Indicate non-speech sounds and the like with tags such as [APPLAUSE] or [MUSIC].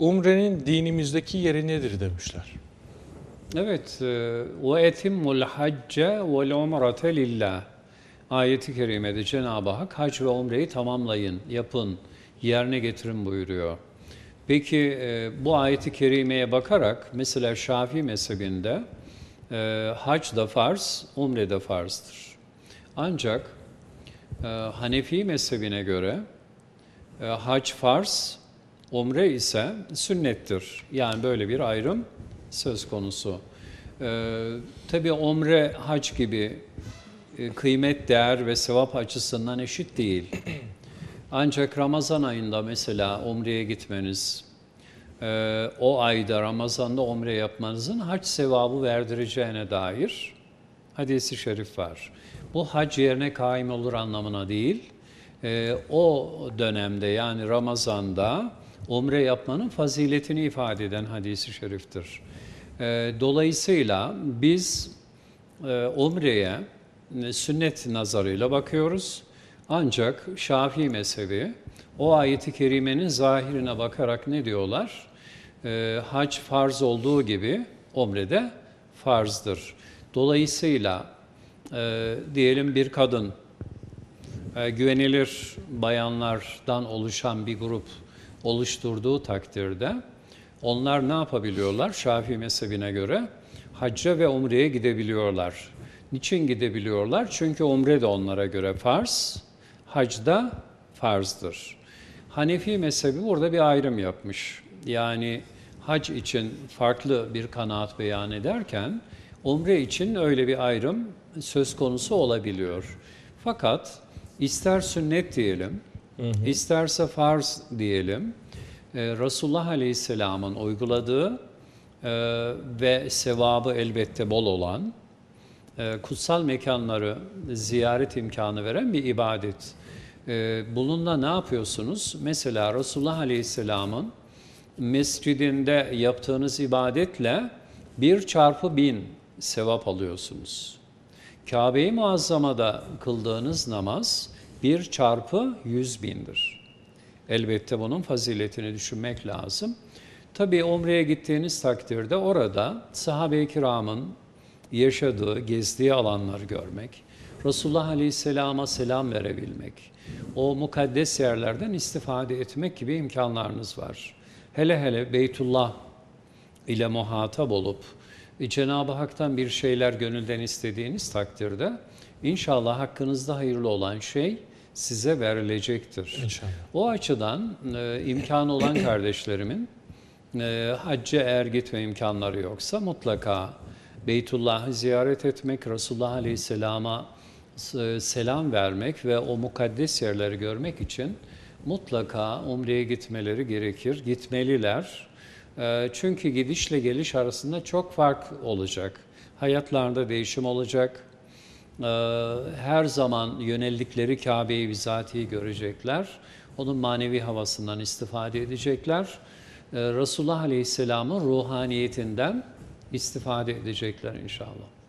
Umrenin dinimizdeki yeri nedir demişler. Evet, ve etimmul hacce vel umrete lillah. Ayeti kerimede Cenab-ı Hak hac ve umreyi tamamlayın, yapın, yerine getirin buyuruyor. Peki e, bu ayeti kerimeye bakarak mesela Şafii mezhebinde e, hac da farz, umre de farzdır. Ancak e, Hanefi mezhebine göre e, hac farz, umre ise sünnettir. Yani böyle bir ayrım söz konusu. Ee, tabii umre, hac gibi e, kıymet, değer ve sevap açısından eşit değil. Ancak Ramazan ayında mesela umreye gitmeniz, e, o ayda Ramazan'da umre yapmanızın hac sevabı verdireceğine dair hadisi şerif var. Bu hac yerine kaim olur anlamına değil, e, o dönemde yani Ramazan'da umre yapmanın faziletini ifade eden hadisi şeriftir. E, dolayısıyla biz e, umreye e, sünnet nazarıyla bakıyoruz. Ancak Şafii mezhebi o ayeti kerimenin zahirine bakarak ne diyorlar? E, hac farz olduğu gibi umre de farzdır. Dolayısıyla e, diyelim bir kadın güvenilir bayanlardan oluşan bir grup oluşturduğu takdirde onlar ne yapabiliyorlar? Şafii mezhebine göre hacca ve umreye gidebiliyorlar. Niçin gidebiliyorlar? Çünkü umre de onlara göre farz, hac da farzdır. Hanefi mezhebi burada bir ayrım yapmış. Yani hac için farklı bir kanaat beyan ederken umre için öyle bir ayrım söz konusu olabiliyor. Fakat ister sünnet diyelim, hı hı. isterse farz diyelim, e, Resulullah Aleyhisselam'ın uyguladığı e, ve sevabı elbette bol olan, e, kutsal mekanları ziyaret imkanı veren bir ibadet. E, bununla ne yapıyorsunuz? Mesela Resulullah Aleyhisselam'ın mescidinde yaptığınız ibadetle bir çarpı bin sevap alıyorsunuz. Kabe-i Muazzama'da kıldığınız namaz bir çarpı yüz bindir. Elbette bunun faziletini düşünmek lazım. Tabii umreye gittiğiniz takdirde orada sahabe-i kiramın yaşadığı, gezdiği alanları görmek, Resulullah Aleyhisselam'a selam verebilmek, o mukaddes yerlerden istifade etmek gibi imkanlarınız var. Hele hele Beytullah ile muhatap olup Cenab-ı Hak'tan bir şeyler gönülden istediğiniz takdirde inşallah hakkınızda hayırlı olan şey size verilecektir. İnşallah. O açıdan e, imkanı olan [CLEARS THROAT] kardeşlerimin e, hacca eğer gitme imkanları yoksa mutlaka Beytullah'ı ziyaret etmek, Resulullah Aleyhisselam'a e, selam vermek ve o mukaddes yerleri görmek için mutlaka umreye gitmeleri gerekir, gitmeliler. E, çünkü gidişle geliş arasında çok fark olacak. Hayatlarında değişim olacak. E, her zaman yöneldikleri Kabe'yi bizatihi görecekler. Onun manevi havasından istifade edecekler. Resulullah Aleyhisselam'ın ruhaniyetinden istifade edecekler inşallah.